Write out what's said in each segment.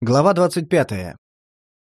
Глава 25.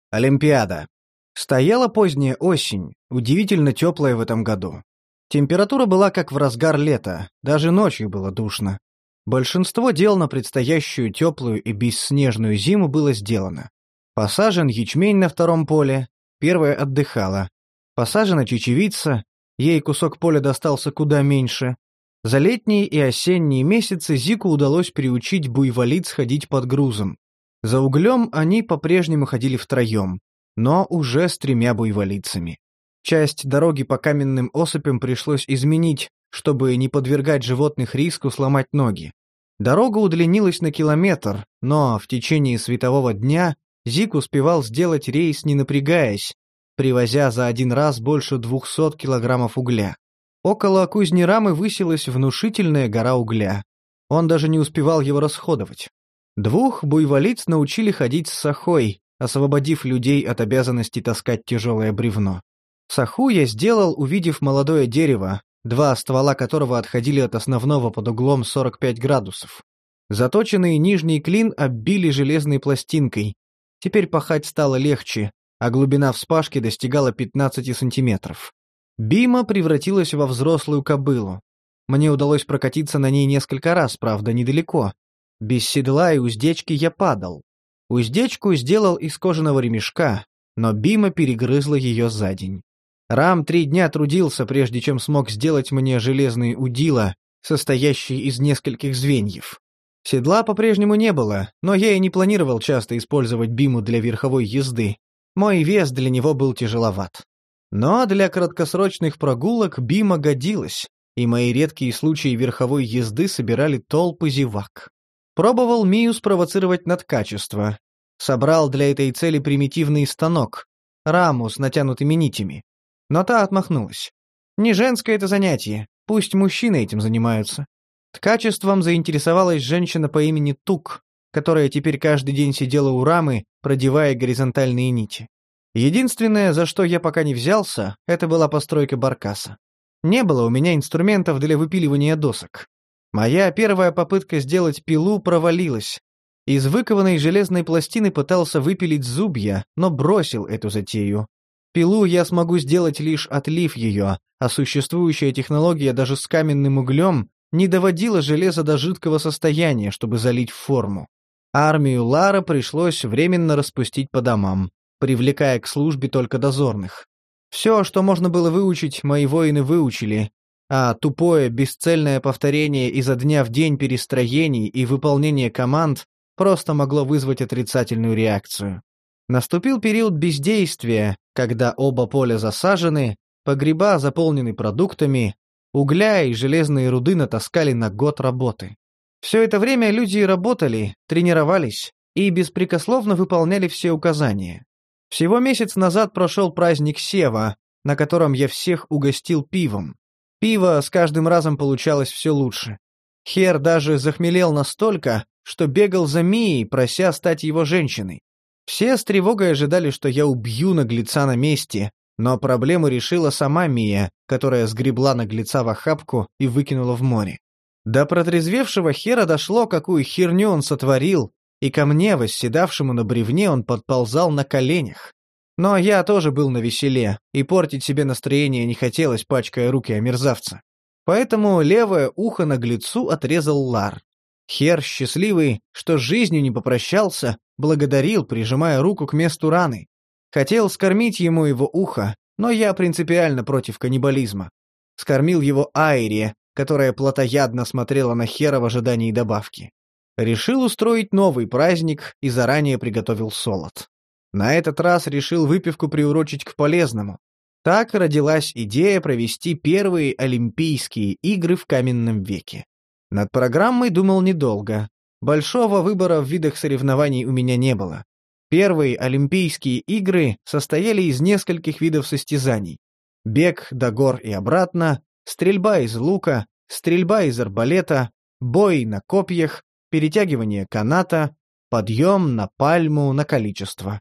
Олимпиада. Стояла поздняя осень, удивительно теплая в этом году. Температура была как в разгар лета, даже ночью было душно. Большинство дел на предстоящую теплую и бесснежную зиму было сделано. Посажен ячмень на втором поле, первая отдыхала. Посажена чечевица, ей кусок поля достался куда меньше. За летние и осенние месяцы Зику удалось приучить буйволит сходить под грузом. За углем они по-прежнему ходили втроем, но уже с тремя буйволицами. Часть дороги по каменным осыпям пришлось изменить, чтобы не подвергать животных риску сломать ноги. Дорога удлинилась на километр, но в течение светового дня Зик успевал сделать рейс не напрягаясь, привозя за один раз больше 200 килограммов угля. Около кузни высилась внушительная гора угля. Он даже не успевал его расходовать. Двух буйволиц научили ходить с сахой, освободив людей от обязанности таскать тяжелое бревно. Саху я сделал, увидев молодое дерево, два ствола которого отходили от основного под углом 45 градусов. Заточенный нижний клин оббили железной пластинкой. Теперь пахать стало легче, а глубина вспашки достигала 15 сантиметров. Бима превратилась во взрослую кобылу. Мне удалось прокатиться на ней несколько раз, правда, недалеко, без седла и уздечки я падал. Уздечку сделал из кожаного ремешка, но Бима перегрызла ее за день. Рам три дня трудился, прежде чем смог сделать мне железные удила, состоящие из нескольких звеньев. Седла по-прежнему не было, но я и не планировал часто использовать Биму для верховой езды. Мой вес для него был тяжеловат. Но для краткосрочных прогулок Бима годилась, и мои редкие случаи верховой езды собирали толпы зевак. Пробовал Мию спровоцировать над качество. Собрал для этой цели примитивный станок, раму с натянутыми нитями. Но та отмахнулась. Не женское это занятие, пусть мужчины этим занимаются. Ткачеством заинтересовалась женщина по имени Тук, которая теперь каждый день сидела у рамы, продевая горизонтальные нити. Единственное, за что я пока не взялся, это была постройка баркаса. Не было у меня инструментов для выпиливания досок. Моя первая попытка сделать пилу провалилась. Из выкованной железной пластины пытался выпилить зубья, но бросил эту затею. Пилу я смогу сделать лишь отлив ее, а существующая технология даже с каменным углем не доводила железо до жидкого состояния, чтобы залить в форму. Армию Лара пришлось временно распустить по домам, привлекая к службе только дозорных. Все, что можно было выучить, мои воины выучили, а тупое, бесцельное повторение изо дня в день перестроений и выполнение команд просто могло вызвать отрицательную реакцию. Наступил период бездействия, когда оба поля засажены, погреба заполнены продуктами, угля и железные руды натаскали на год работы. Все это время люди работали, тренировались и беспрекословно выполняли все указания. Всего месяц назад прошел праздник Сева, на котором я всех угостил пивом. Пиво с каждым разом получалось все лучше. Хер даже захмелел настолько, что бегал за Мией, прося стать его женщиной. Все с тревогой ожидали, что я убью наглеца на месте, но проблему решила сама Мия, которая сгребла наглеца в охапку и выкинула в море. До протрезвевшего Хера дошло, какую херню он сотворил, и ко мне, восседавшему на бревне, он подползал на коленях. Но я тоже был на веселе, и портить себе настроение не хотелось, пачкая руки о мерзавца. Поэтому левое ухо наглецу отрезал Лар. Хер, счастливый, что с жизнью не попрощался, благодарил, прижимая руку к месту раны. Хотел скормить ему его ухо, но я принципиально против каннибализма. Скормил его Айре, которая плотоядно смотрела на Хера в ожидании добавки. Решил устроить новый праздник и заранее приготовил солод. На этот раз решил выпивку приурочить к полезному. Так родилась идея провести первые Олимпийские игры в каменном веке. Над программой думал недолго. Большого выбора в видах соревнований у меня не было. Первые Олимпийские игры состояли из нескольких видов состязаний. Бег до гор и обратно, стрельба из лука, стрельба из арбалета, бой на копьях, перетягивание каната, подъем на пальму на количество.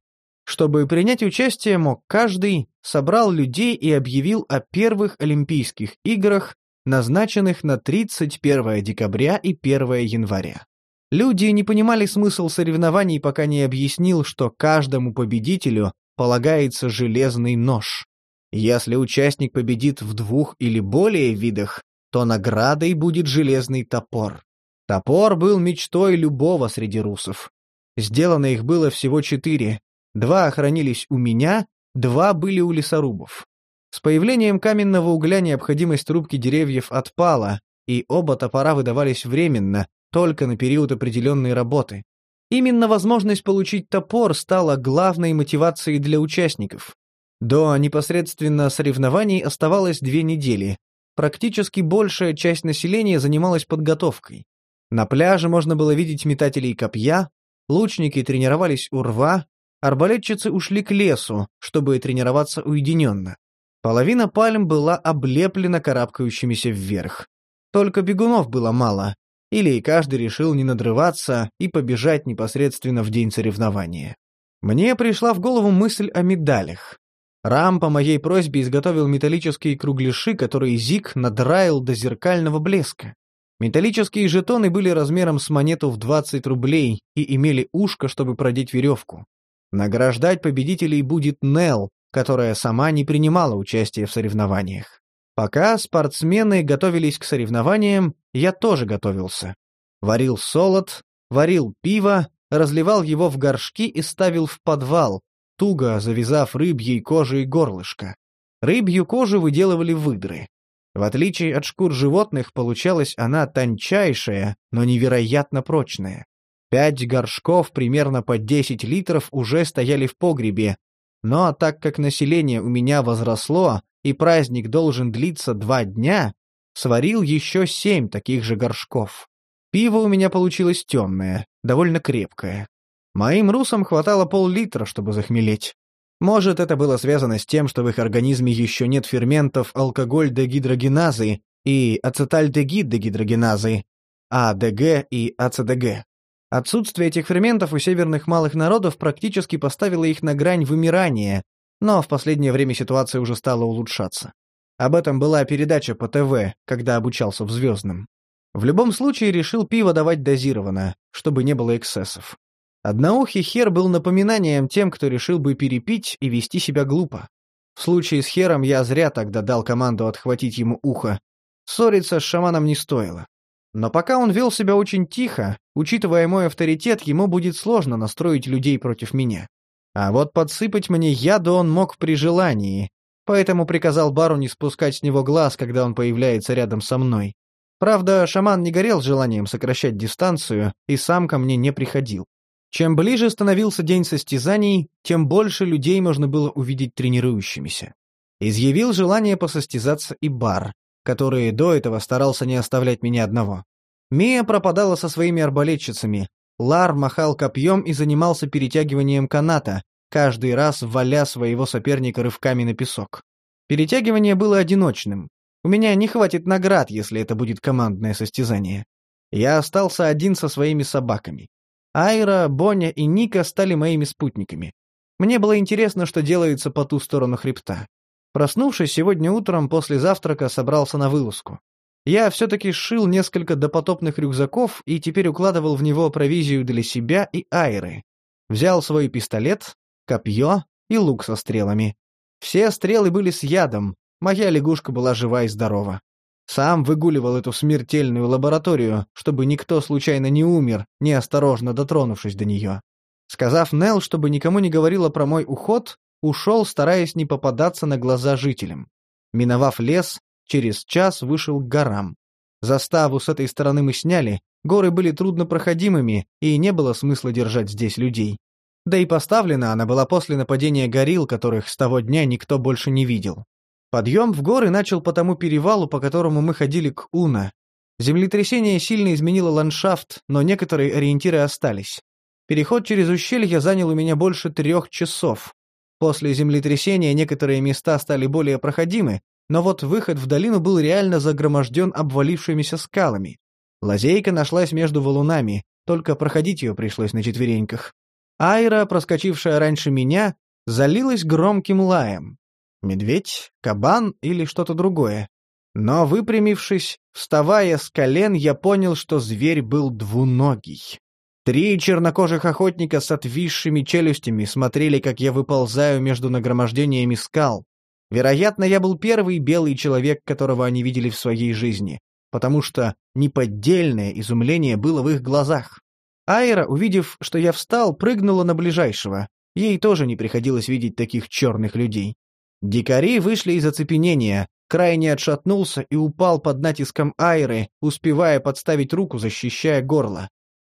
Чтобы принять участие мог каждый, собрал людей и объявил о первых Олимпийских играх, назначенных на 31 декабря и 1 января. Люди не понимали смысл соревнований, пока не объяснил, что каждому победителю полагается железный нож. Если участник победит в двух или более видах, то наградой будет железный топор. Топор был мечтой любого среди русов. Сделано их было всего четыре. Два хранились у меня, два были у лесорубов. С появлением каменного угля необходимость рубки деревьев отпала, и оба топора выдавались временно, только на период определенной работы. Именно возможность получить топор стала главной мотивацией для участников. До непосредственно соревнований оставалось две недели. Практически большая часть населения занималась подготовкой. На пляже можно было видеть метателей копья, лучники тренировались у рва, арбалетчицы ушли к лесу, чтобы тренироваться уединенно. Половина пальм была облеплена карабкающимися вверх. Только бегунов было мало, или каждый решил не надрываться и побежать непосредственно в день соревнования. Мне пришла в голову мысль о медалях. Рам по моей просьбе изготовил металлические кругляши, которые Зик надраил до зеркального блеска. Металлические жетоны были размером с монету в 20 рублей и имели ушко, чтобы продеть веревку. Награждать победителей будет Нел, которая сама не принимала участия в соревнованиях. Пока спортсмены готовились к соревнованиям, я тоже готовился. Варил солод, варил пиво, разливал его в горшки и ставил в подвал, туго завязав рыбьей кожей горлышко. Рыбью кожу выделывали выдры. В отличие от шкур животных, получалась она тончайшая, но невероятно прочная. Пять горшков примерно по 10 литров уже стояли в погребе, но так как население у меня возросло, и праздник должен длиться два дня, сварил еще семь таких же горшков. Пиво у меня получилось темное, довольно крепкое. Моим русам хватало пол-литра, чтобы захмелеть. Может, это было связано с тем, что в их организме еще нет ферментов алкоголь-дегидрогеназы и ацетальдегид-дегидрогеназы, АДГ и АЦДГ. Отсутствие этих ферментов у северных малых народов практически поставило их на грань вымирания, но в последнее время ситуация уже стала улучшаться. Об этом была передача по ТВ, когда обучался в «Звездном». В любом случае решил пиво давать дозированно, чтобы не было эксцессов. Одноухий хер был напоминанием тем, кто решил бы перепить и вести себя глупо. В случае с хером я зря тогда дал команду отхватить ему ухо. Ссориться с шаманом не стоило. Но пока он вел себя очень тихо, учитывая мой авторитет, ему будет сложно настроить людей против меня. А вот подсыпать мне яду он мог при желании, поэтому приказал бару не спускать с него глаз, когда он появляется рядом со мной. Правда, шаман не горел желанием сокращать дистанцию и сам ко мне не приходил. Чем ближе становился день состязаний, тем больше людей можно было увидеть тренирующимися. Изъявил желание посостязаться и бар, который до этого старался не оставлять меня одного. Мия пропадала со своими арбалетчицами, Лар махал копьем и занимался перетягиванием каната, каждый раз валя своего соперника рывками на песок. Перетягивание было одиночным. У меня не хватит наград, если это будет командное состязание. Я остался один со своими собаками. Айра, Боня и Ника стали моими спутниками. Мне было интересно, что делается по ту сторону хребта. Проснувшись сегодня утром после завтрака, собрался на вылазку. Я все-таки сшил несколько допотопных рюкзаков и теперь укладывал в него провизию для себя и Айры. Взял свой пистолет, копье и лук со стрелами. Все стрелы были с ядом, моя лягушка была жива и здорова. Сам выгуливал эту смертельную лабораторию, чтобы никто случайно не умер, неосторожно дотронувшись до нее. Сказав Нел, чтобы никому не говорила про мой уход, ушел, стараясь не попадаться на глаза жителям. Миновав лес, через час вышел к горам. Заставу с этой стороны мы сняли, горы были труднопроходимыми, и не было смысла держать здесь людей. Да и поставлена она была после нападения горилл, которых с того дня никто больше не видел. Подъем в горы начал по тому перевалу, по которому мы ходили к Уна. Землетрясение сильно изменило ландшафт, но некоторые ориентиры остались. Переход через ущелье занял у меня больше трех часов. После землетрясения некоторые места стали более проходимы, но вот выход в долину был реально загроможден обвалившимися скалами. Лазейка нашлась между валунами, только проходить ее пришлось на четвереньках. Айра, проскочившая раньше меня, залилась громким лаем. Медведь, кабан или что-то другое. Но выпрямившись, вставая с колен, я понял, что зверь был двуногий. Три чернокожих охотника с отвисшими челюстями смотрели, как я выползаю между нагромождениями скал. Вероятно, я был первый белый человек, которого они видели в своей жизни, потому что неподдельное изумление было в их глазах. Айра, увидев, что я встал, прыгнула на ближайшего. Ей тоже не приходилось видеть таких черных людей. Дикари вышли из оцепенения, крайне отшатнулся и упал под натиском Айры, успевая подставить руку, защищая горло.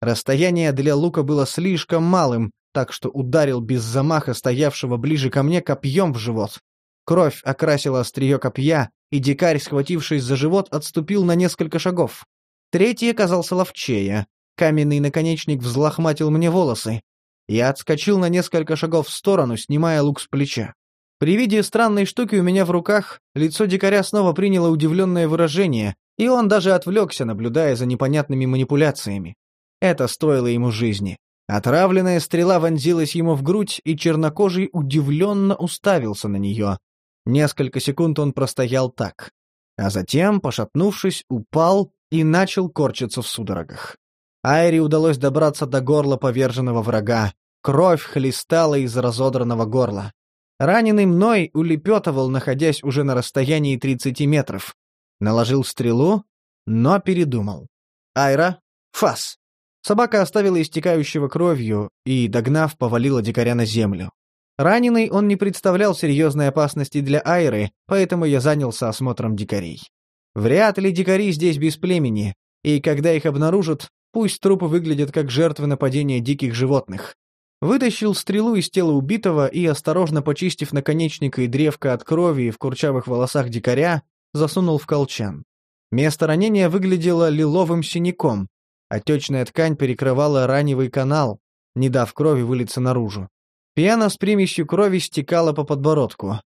Расстояние для лука было слишком малым, так что ударил без замаха стоявшего ближе ко мне копьем в живот. Кровь окрасила острие копья, и дикарь, схватившись за живот, отступил на несколько шагов. Третий оказался ловчее. Каменный наконечник взлохматил мне волосы. Я отскочил на несколько шагов в сторону, снимая лук с плеча. При виде странной штуки у меня в руках лицо дикаря снова приняло удивленное выражение, и он даже отвлекся, наблюдая за непонятными манипуляциями. Это стоило ему жизни. Отравленная стрела вонзилась ему в грудь, и чернокожий удивленно уставился на нее. Несколько секунд он простоял так. А затем, пошатнувшись, упал и начал корчиться в судорогах. Айри удалось добраться до горла поверженного врага. Кровь хлестала из разодранного горла. Раненый мной улепетывал, находясь уже на расстоянии 30 метров. Наложил стрелу, но передумал. «Айра, фас!» Собака оставила истекающего кровью и, догнав, повалила дикаря на землю. Раненый он не представлял серьезной опасности для Айры, поэтому я занялся осмотром дикарей. Вряд ли дикари здесь без племени, и когда их обнаружат, пусть трупы выглядят как жертвы нападения диких животных. Вытащил стрелу из тела убитого и, осторожно почистив наконечник и древко от крови в курчавых волосах дикаря, засунул в колчан. Место ранения выглядело лиловым синяком. Отечная ткань перекрывала раневый канал, не дав крови вылиться наружу. Пьяна с примесью крови стекала по подбородку.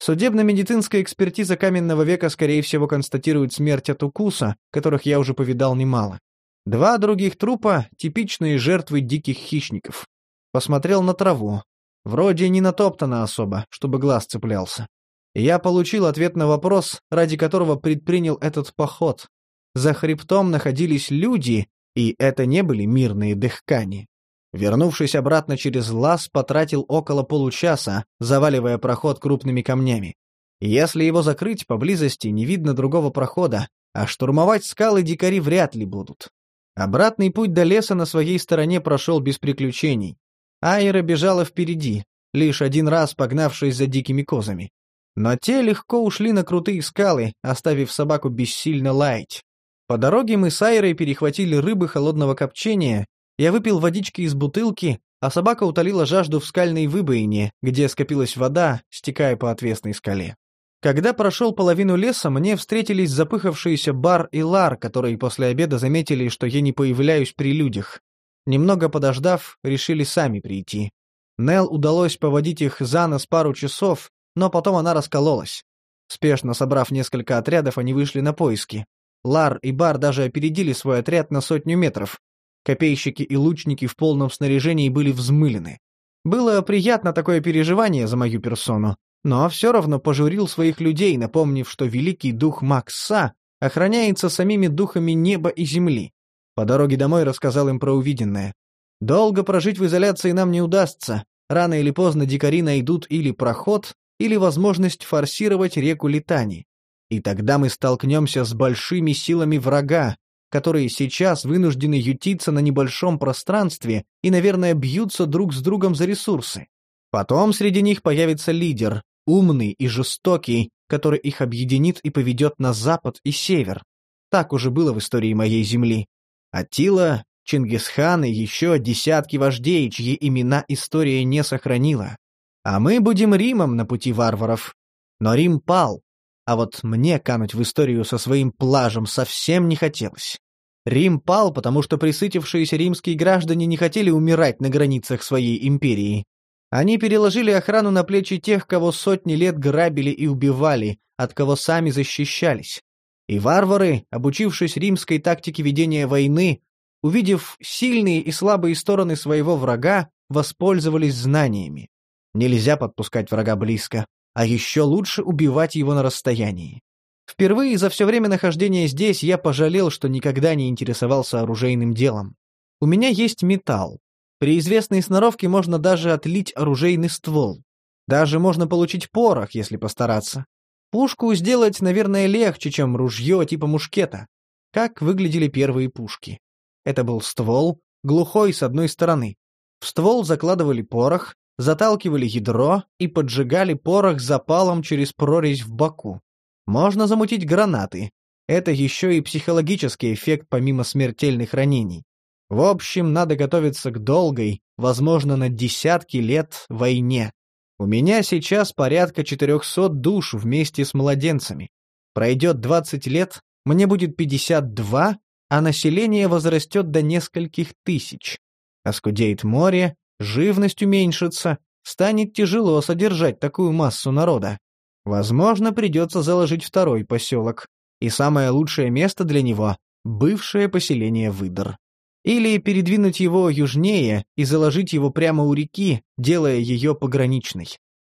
Судебно-медицинская экспертиза каменного века, скорее всего, констатирует смерть от укуса, которых я уже повидал немало. Два других трупа — типичные жертвы диких хищников. Посмотрел на траву. Вроде не натоптано особо, чтобы глаз цеплялся. я получил ответ на вопрос, ради которого предпринял этот поход. За хребтом находились люди, и это не были мирные дыхкани. Вернувшись обратно через лаз, потратил около получаса, заваливая проход крупными камнями. Если его закрыть, поблизости не видно другого прохода, а штурмовать скалы дикари вряд ли будут. Обратный путь до леса на своей стороне прошел без приключений. Айра бежала впереди, лишь один раз погнавшись за дикими козами. Но те легко ушли на крутые скалы, оставив собаку бессильно лаять. По дороге мы с Айрой перехватили рыбы холодного копчения я выпил водички из бутылки, а собака утолила жажду в скальной выбоине, где скопилась вода, стекая по отвесной скале. Когда прошел половину леса, мне встретились запыхавшиеся Бар и Лар, которые после обеда заметили, что я не появляюсь при людях. Немного подождав, решили сами прийти. Нел удалось поводить их за нос пару часов, но потом она раскололась. Спешно собрав несколько отрядов, они вышли на поиски. Лар и Бар даже опередили свой отряд на сотню метров. Копейщики и лучники в полном снаряжении были взмылены. Было приятно такое переживание за мою персону, но все равно пожурил своих людей, напомнив, что великий дух Макса охраняется самими духами неба и земли. По дороге домой рассказал им про увиденное. Долго прожить в изоляции нам не удастся. Рано или поздно дикари найдут или проход, или возможность форсировать реку Литани. И тогда мы столкнемся с большими силами врага, которые сейчас вынуждены ютиться на небольшом пространстве и, наверное, бьются друг с другом за ресурсы. Потом среди них появится лидер, умный и жестокий, который их объединит и поведет на запад и север. Так уже было в истории моей земли. Атила, Чингисхан и еще десятки вождей, чьи имена история не сохранила. А мы будем Римом на пути варваров. Но Рим пал, а вот мне кануть в историю со своим плажем совсем не хотелось. Рим пал, потому что присытившиеся римские граждане не хотели умирать на границах своей империи. Они переложили охрану на плечи тех, кого сотни лет грабили и убивали, от кого сами защищались. И варвары, обучившись римской тактике ведения войны, увидев сильные и слабые стороны своего врага, воспользовались знаниями. Нельзя подпускать врага близко, а еще лучше убивать его на расстоянии. Впервые за все время нахождения здесь я пожалел, что никогда не интересовался оружейным делом. У меня есть металл. При известной сноровке можно даже отлить оружейный ствол. Даже можно получить порох, если постараться. Пушку сделать, наверное, легче, чем ружье типа мушкета. Как выглядели первые пушки? Это был ствол, глухой с одной стороны. В ствол закладывали порох, заталкивали ядро и поджигали порох запалом через прорезь в боку. Можно замутить гранаты. Это еще и психологический эффект помимо смертельных ранений. В общем, надо готовиться к долгой, возможно, на десятки лет войне. У меня сейчас порядка 400 душ вместе с младенцами. Пройдет 20 лет, мне будет 52, а население возрастет до нескольких тысяч. Оскудеет море, живность уменьшится, станет тяжело содержать такую массу народа. Возможно, придется заложить второй поселок. И самое лучшее место для него — бывшее поселение Выдор. Или передвинуть его южнее и заложить его прямо у реки, делая ее пограничной.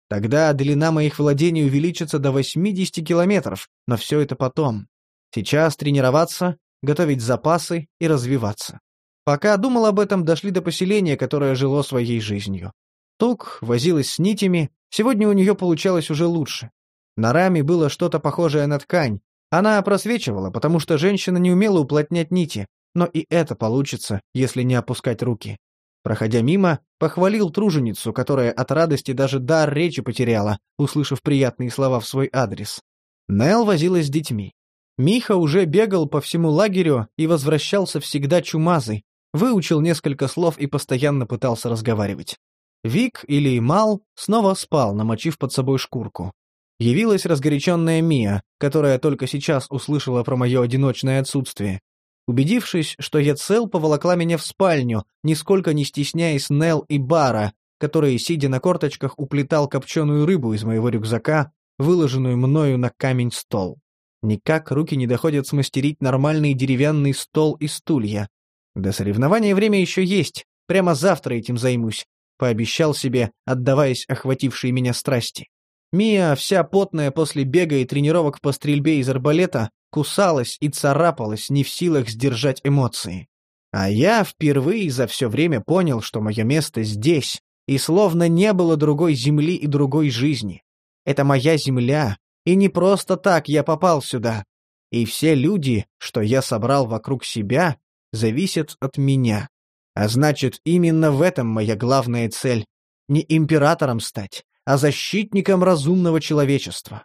Тогда длина моих владений увеличится до 80 километров, но все это потом. Сейчас тренироваться, готовить запасы и развиваться. Пока думал об этом, дошли до поселения, которое жило своей жизнью. Тук возилась с нитями, сегодня у нее получалось уже лучше. На раме было что-то похожее на ткань. Она просвечивала, потому что женщина не умела уплотнять нити, но и это получится, если не опускать руки. Проходя мимо, похвалил труженицу, которая от радости даже дар речи потеряла, услышав приятные слова в свой адрес. Нел возилась с детьми. Миха уже бегал по всему лагерю и возвращался всегда чумазый, выучил несколько слов и постоянно пытался разговаривать. Вик или Мал снова спал, намочив под собой шкурку. Явилась разгоряченная Мия, которая только сейчас услышала про мое одиночное отсутствие. Убедившись, что я цел, поволокла меня в спальню, нисколько не стесняясь Нел и Бара, который, сидя на корточках, уплетал копченую рыбу из моего рюкзака, выложенную мною на камень стол. Никак руки не доходят смастерить нормальный деревянный стол и стулья. До соревнования время еще есть, прямо завтра этим займусь, пообещал себе, отдаваясь охватившей меня страсти. Мия, вся потная после бега и тренировок по стрельбе из арбалета, кусалась и царапалась, не в силах сдержать эмоции. А я впервые за все время понял, что мое место здесь, и словно не было другой земли и другой жизни. Это моя земля, и не просто так я попал сюда. И все люди, что я собрал вокруг себя, зависят от меня. А значит, именно в этом моя главная цель. Не императором стать, а защитником разумного человечества.